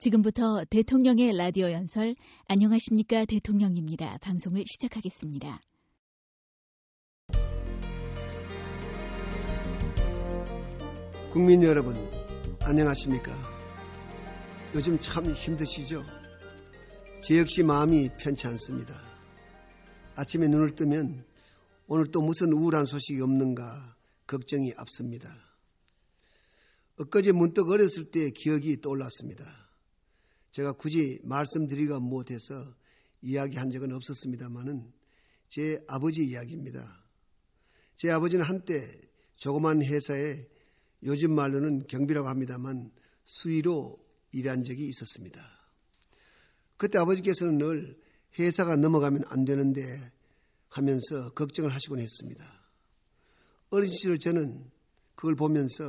지금부터 대통령의 라디오 연설 안녕하십니까 대통령입니다. 방송을 시작하겠습니다. 국민 여러분, 안녕하십니까? 요즘 참 힘드시죠? 제 역시 마음이 편치 않습니다. 아침에 눈을 뜨면 오늘 또 무슨 우울한 소식이 없는가 걱정이 앞섭니다. 엊그제 문득 어렸을 때 기억이 떠올랐습니다. 제가 굳이 말씀드리기가 못해서 이야기한 적은 없었습니다만은 제 아버지 이야기입니다. 제 아버지는 한때 조그만 회사에 요즘 말로는 경비라고 합니다만 수위로 일한 적이 있었습니다. 그때 아버지께서는 늘 회사가 넘어가면 안 되는데 하면서 걱정을 하시곤 했습니다. 어린 시절 저는 그걸 보면서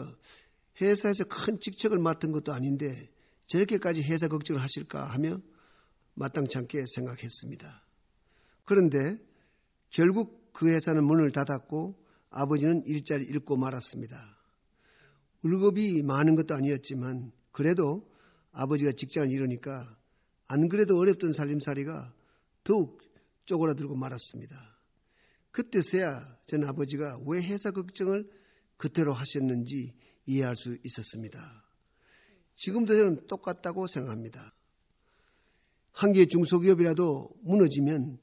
회사에서 큰 직책을 맡은 것도 아닌데 저렇게까지 회사 걱정을 하실까 하며 마땅치 않게 생각했습니다. 그런데 결국 그 회사는 문을 닫았고 아버지는 일자리 잃고 말았습니다. 월급이 많은 것도 아니었지만 그래도 아버지가 직장을 잃으니까 안 그래도 어렵던 살림살이가 더욱 쪼그라들고 말았습니다. 그때서야 전 아버지가 왜 회사 걱정을 그대로 하셨는지 이해할 수 있었습니다. 지금도 저는 똑같다고 생각합니다. 한 개의 중소기업이라도 무너지면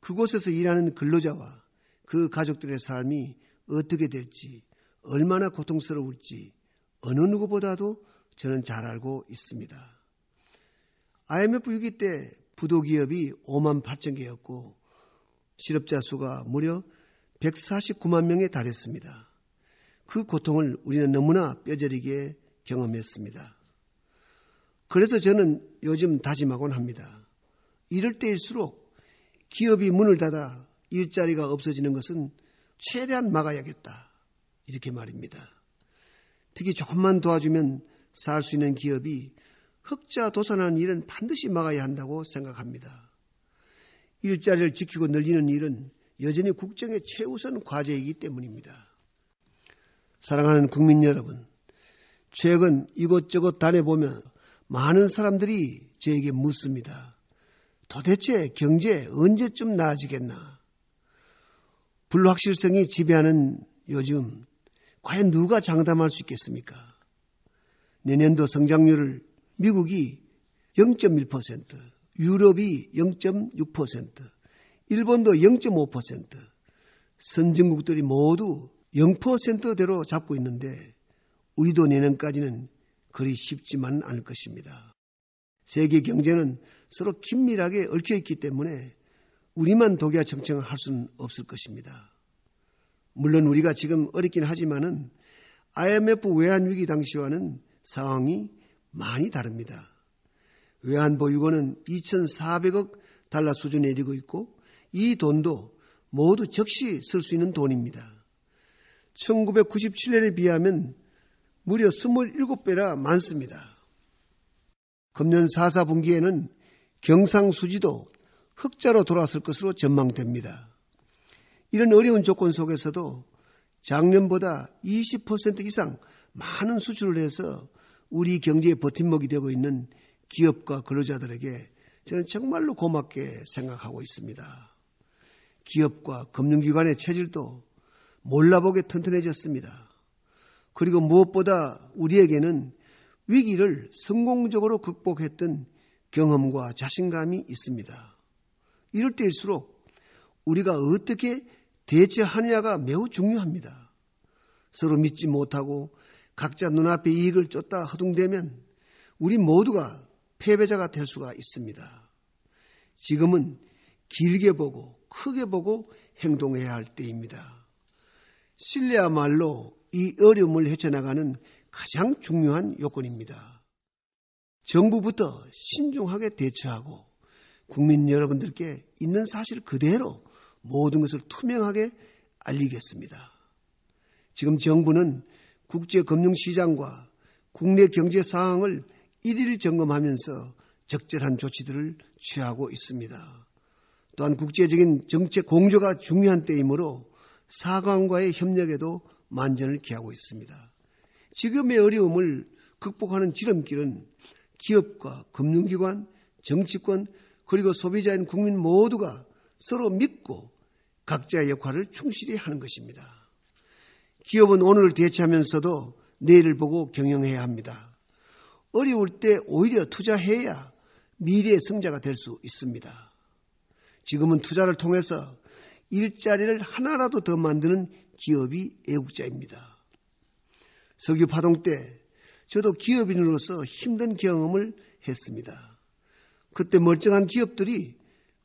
그곳에서 일하는 근로자와 그 가족들의 삶이 어떻게 될지, 얼마나 고통스러울지 어느 누구보다도 저는 잘 알고 있습니다. IMF 위기 때 부도기업이 5만 8천 개였고 실업자 수가 무려 149만 명에 달했습니다. 그 고통을 우리는 너무나 뼈저리게 경험했습니다. 그래서 저는 요즘 다짐하곤 합니다. 이럴 때일수록 기업이 문을 닫아 일자리가 없어지는 것은 최대한 막아야겠다. 이렇게 말입니다. 특히 조금만 도와주면 살 수 있는 기업이 흑자 도산하는 일은 반드시 막아야 한다고 생각합니다. 일자리를 지키고 늘리는 일은 여전히 국정의 최우선 과제이기 때문입니다. 사랑하는 국민 여러분, 최근 이곳저곳 다녀보면 많은 사람들이 저에게 묻습니다. 도대체 경제 언제쯤 나아지겠나? 불확실성이 지배하는 요즘 과연 누가 장담할 수 있겠습니까? 내년도 성장률을 미국이 0.1%, 유럽이 0.6%, 일본도 0.5%, 선진국들이 모두 0%대로 잡고 있는데 우리도 내년까지는 그리 쉽지만은 않을 것입니다. 세계 경제는 서로 긴밀하게 얽혀 있기 때문에 우리만 독야청청을 할 수는 없을 것입니다. 물론 우리가 지금 어렵긴 하지만은 IMF 외환 위기 당시와는 상황이 많이 다릅니다. 외환 보유고는 2,400억 달러 수준에 이르고 있고 이 돈도 모두 적시 쓸 수 있는 돈입니다. 1997년에 비하면 무려 27배나 많습니다. 금년 4, 4분기에는 경상수지도 흑자로 돌아설 것으로 전망됩니다. 이런 어려운 조건 속에서도 작년보다 20% 이상 많은 수출을 해서 우리 경제의 버팀목이 되고 있는 기업과 근로자들에게 저는 정말로 고맙게 생각하고 있습니다. 기업과 금융기관의 체질도 몰라보게 튼튼해졌습니다. 그리고 무엇보다 우리에게는 위기를 성공적으로 극복했던 경험과 자신감이 있습니다. 이럴 때일수록 우리가 어떻게 대처하느냐가 매우 중요합니다. 서로 믿지 못하고 각자 눈앞에 이익을 쫓다 허둥대면 우리 모두가 패배자가 될 수가 있습니다. 지금은 길게 보고 크게 보고 행동해야 할 때입니다. 신뢰야말로 이 어려움을 헤쳐나가는 가장 중요한 요건입니다. 정부부터 신중하게 대처하고 국민 여러분들께 있는 사실 그대로 모든 것을 투명하게 알리겠습니다. 지금 정부는 국제금융시장과 국내 경제 상황을 일일 점검하면서 적절한 조치들을 취하고 있습니다. 또한 국제적인 정책 공조가 중요한 때이므로 사관과의 협력에도 만전을 기하고 있습니다. 지금의 어려움을 극복하는 지름길은 기업과 금융기관, 정치권, 그리고 소비자인 국민 모두가 서로 믿고 각자의 역할을 충실히 하는 것입니다. 기업은 오늘을 대체하면서도 내일을 보고 경영해야 합니다. 어려울 때 오히려 투자해야 미래의 성자가 될 수 있습니다. 지금은 투자를 통해서 일자리를 하나라도 더 만드는 기업이 애국자입니다. 석유 파동 때 저도 기업인으로서 힘든 경험을 했습니다. 그때 멀쩡한 기업들이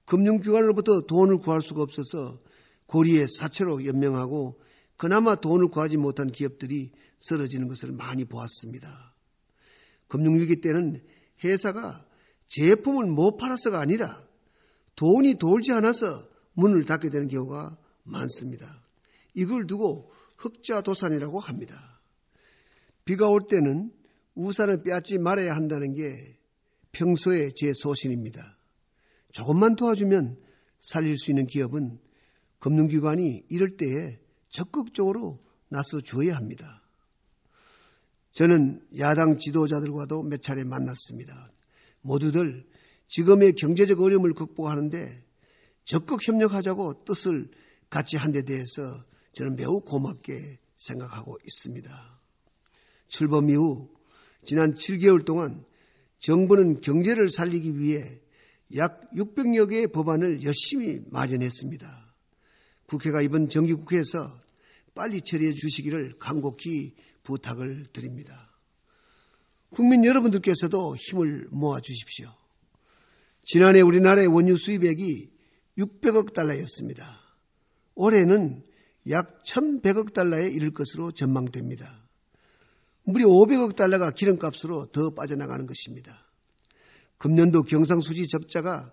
금융기관으로부터 돈을 구할 수가 없어서 고리에 사채로 연명하고 그나마 돈을 구하지 못한 기업들이 쓰러지는 것을 많이 보았습니다. 금융위기 때는 회사가 제품을 못 팔아서가 아니라 돈이 돌지 않아서 문을 닫게 되는 경우가 많습니다. 이걸 두고 흑자도산이라고 합니다. 비가 올 때는 우산을 빼앗지 말아야 한다는 게 평소의 제 소신입니다. 조금만 도와주면 살릴 수 있는 기업은 금융기관이 이럴 때에 적극적으로 나서 주어야 합니다. 저는 야당 지도자들과도 몇 차례 만났습니다. 모두들 지금의 경제적 어려움을 극복하는데 적극 협력하자고 뜻을 같이 한 데 대해서 저는 매우 고맙게 생각하고 있습니다. 출범 이후 지난 7개월 동안 정부는 경제를 살리기 위해 약 600여 개의 법안을 열심히 마련했습니다. 국회가 이번 정기국회에서 빨리 처리해 주시기를 간곡히 부탁을 드립니다. 국민 여러분들께서도 힘을 모아 주십시오. 지난해 우리나라의 원유 수입액이 600억 달러였습니다. 올해는 약 1100억 달러에 이를 것으로 전망됩니다. 무려 500억 달러가 기름값으로 더 빠져나가는 것입니다. 금년도 경상수지 적자가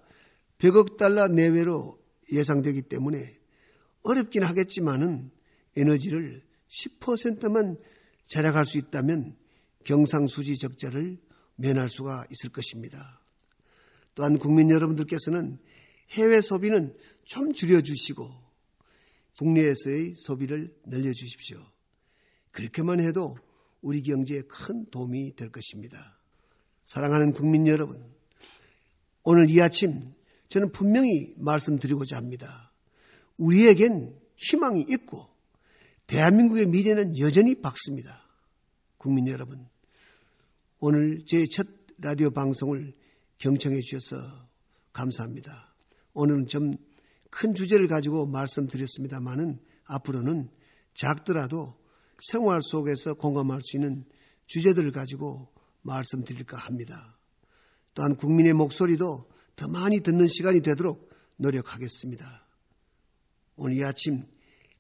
100억 달러 내외로 예상되기 때문에 어렵긴 하겠지만은 에너지를 10%만 절약할 수 있다면 경상수지 적자를 면할 수가 있을 것입니다. 또한 국민 여러분들께서는 해외 소비는 좀 줄여주시고 국내에서의 소비를 늘려주십시오. 그렇게만 해도 우리 경제에 큰 도움이 될 것입니다. 사랑하는 국민 여러분, 오늘 이 아침 저는 분명히 말씀드리고자 합니다. 우리에겐 희망이 있고 대한민국의 미래는 여전히 밝습니다. 국민 여러분, 오늘 제 첫 라디오 방송을 경청해 주셔서 감사합니다. 오늘은 좀 큰 주제를 가지고 말씀드렸습니다만은 앞으로는 작더라도 생활 속에서 공감할 수 있는 주제들을 가지고 말씀드릴까 합니다. 또한 국민의 목소리도 더 많이 듣는 시간이 되도록 노력하겠습니다. 오늘 이 아침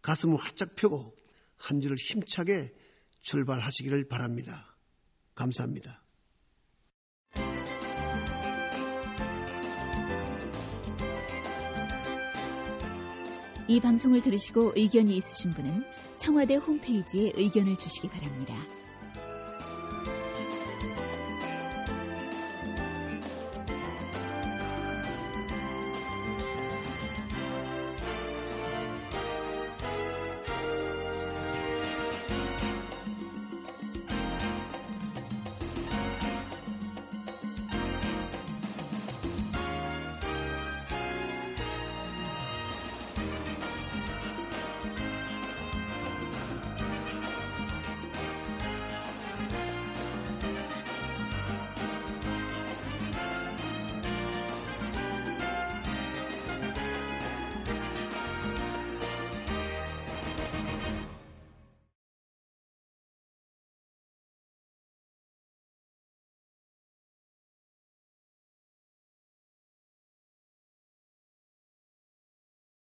가슴을 활짝 펴고 한 주를 힘차게 출발하시기를 바랍니다. 감사합니다. 이 방송을 들으시고 의견이 있으신 분은 청와대 홈페이지에 의견을 주시기 바랍니다.